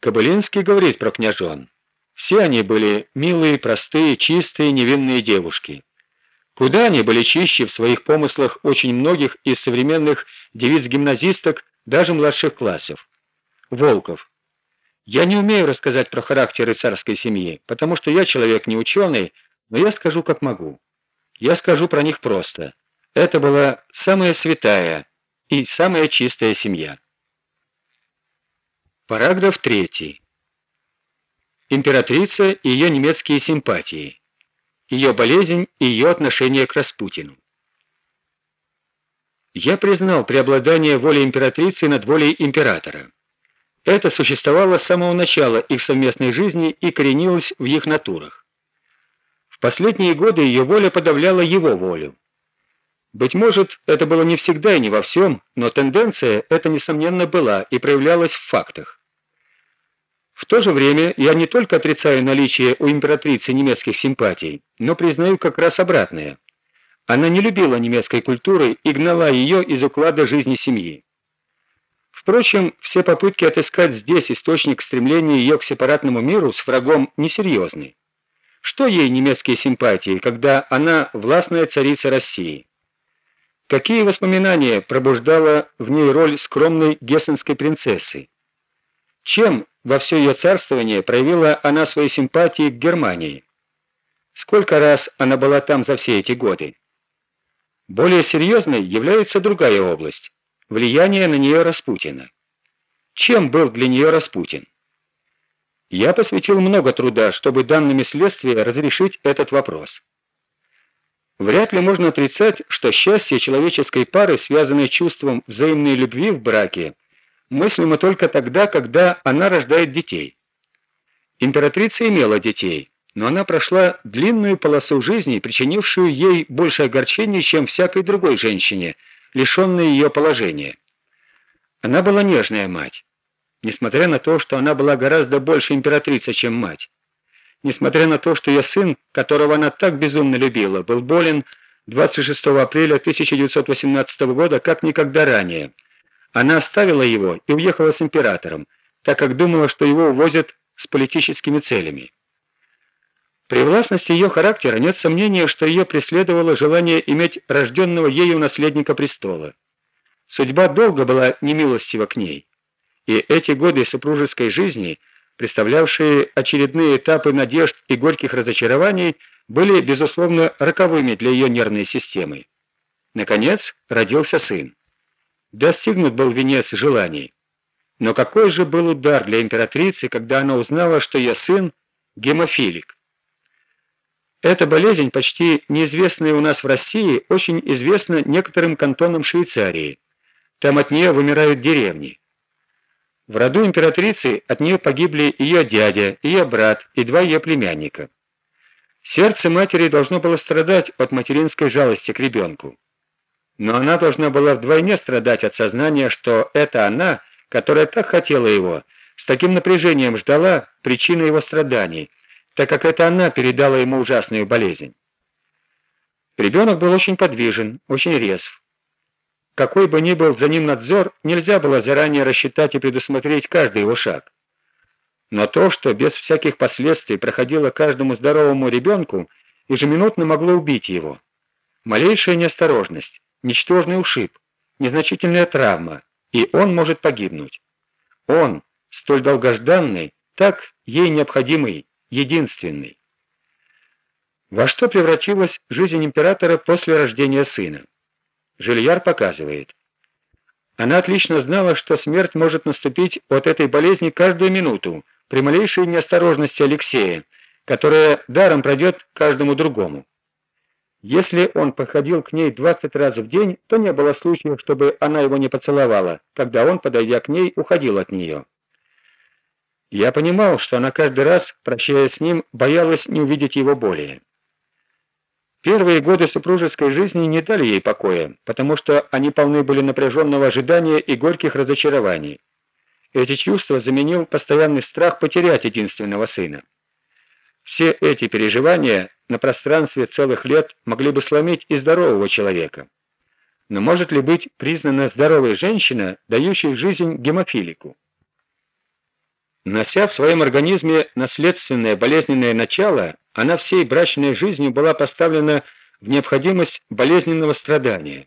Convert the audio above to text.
Кобылинский говорит про княжон. Все они были милые, простые, чистые, невинные девушки. Куда они были чище в своих помыслах очень многих из современных девиц-гимназисток, даже младших классов. Волков. Я не умею рассказать про характеры царской семьи, потому что я человек не ученый, но я скажу, как могу. Я скажу про них просто. Это была самая святая и самая чистая семья. Параграф 3. Императрица и ее немецкие симпатии. Ее болезнь и ее отношение к Распутину. Я признал преобладание воли императрицы над волей императора. Это существовало с самого начала их совместной жизни и коренилось в их натурах. В последние годы ее воля подавляла его волю. Быть может, это было не всегда и не во всем, но тенденция эта несомненно была и проявлялась в фактах. В то же время я не только отрицаю наличие у императрицы немецких симпатий, но признаю как раз обратное. Она не любила немецкой культуры и гнала ее из уклада жизни семьи. Впрочем, все попытки отыскать здесь источник стремления ее к сепаратному миру с врагом несерьезны. Что ей немецкие симпатии, когда она властная царица России? Какие воспоминания пробуждала в ней роль скромной гессенской принцессы? Чем во все ее царствование проявила она свои симпатии к Германии. Сколько раз она была там за все эти годы? Более серьезной является другая область влияние на нее Распутина. Чем был для нее Распутин? Я посвятил много труда, чтобы данными следствия разрешить этот вопрос. Вряд ли можно отрицать, что счастье человеческой пары, связанное чувством взаимной любви в браке, мыслимо только тогда, когда она рождает детей. Императрица имела детей, но она прошла длинную полосу жизни, причинившую ей больше огорчений, чем всякой другой женщине, лишенной ее положения. Она была нежная мать, несмотря на то, что она была гораздо больше императрица, чем мать. Несмотря на то, что ее сын, которого она так безумно любила, был болен 26 апреля 1918 года как никогда ранее – она оставила его и уехала с императором, так как думала, что его увозят с политическими целями. При властности ее характера нет сомнения, что ее преследовало желание иметь рожденного ею наследника престола. Судьба долго была немилостива к ней, и эти годы супружеской жизни, представлявшие очередные этапы надежд и горьких разочарований, были безусловно роковыми для ее нервной системы. Наконец, родился сын. Достигнут был венец желаний. Но какой же был удар для императрицы, когда она узнала, что ее сын гемофилик. Эта болезнь, почти неизвестная у нас в России, очень известна некоторым кантонам Швейцарии. Там от нее вымирают деревни. В роду императрицы от нее погибли ее дядя, ее брат и два ее племянника. Сердце матери должно было страдать от материнской жалости к ребенку но она должна была вдвойне страдать от сознания, что это она, которая так хотела его, с таким напряжением ждала причины его страданий, так как это она передала ему ужасную болезнь. Ребенок был очень подвижен, очень резв. Какой бы ни был за ним надзор, нельзя было заранее рассчитать и предусмотреть каждый его шаг. Но то, что без всяких последствий проходило каждому здоровому ребенку, ежеминутно могло убить его. Малейшая неосторожность, ничтожный ушиб, незначительная травма, и он может погибнуть. Он, столь долгожданный, так ей необходимый, единственный. Во что превратилась жизнь императора после рождения сына? Жильяр показывает. Она отлично знала, что смерть может наступить от этой болезни каждую минуту, при малейшей неосторожности Алексея, которая даром пройдет каждому другому. Если он подходил к ней 20 раз в день, то не было случаев, чтобы она его не поцеловала, когда он, подойдя к ней, уходил от нее. Я понимал, что она каждый раз, прощаясь с ним, боялась не увидеть его более. Первые годы супружеской жизни не дали ей покоя, потому что они полны были напряженного ожидания и горьких разочарований. Эти чувства заменил постоянный страх потерять единственного сына. Все эти переживания на пространстве целых лет могли бы сломить и здорового человека. Но может ли быть признана здоровой женщина, дающей жизнь гемофилику? Нося в своем организме наследственное болезненное начало, она всей брачной жизнью была поставлена в необходимость болезненного страдания.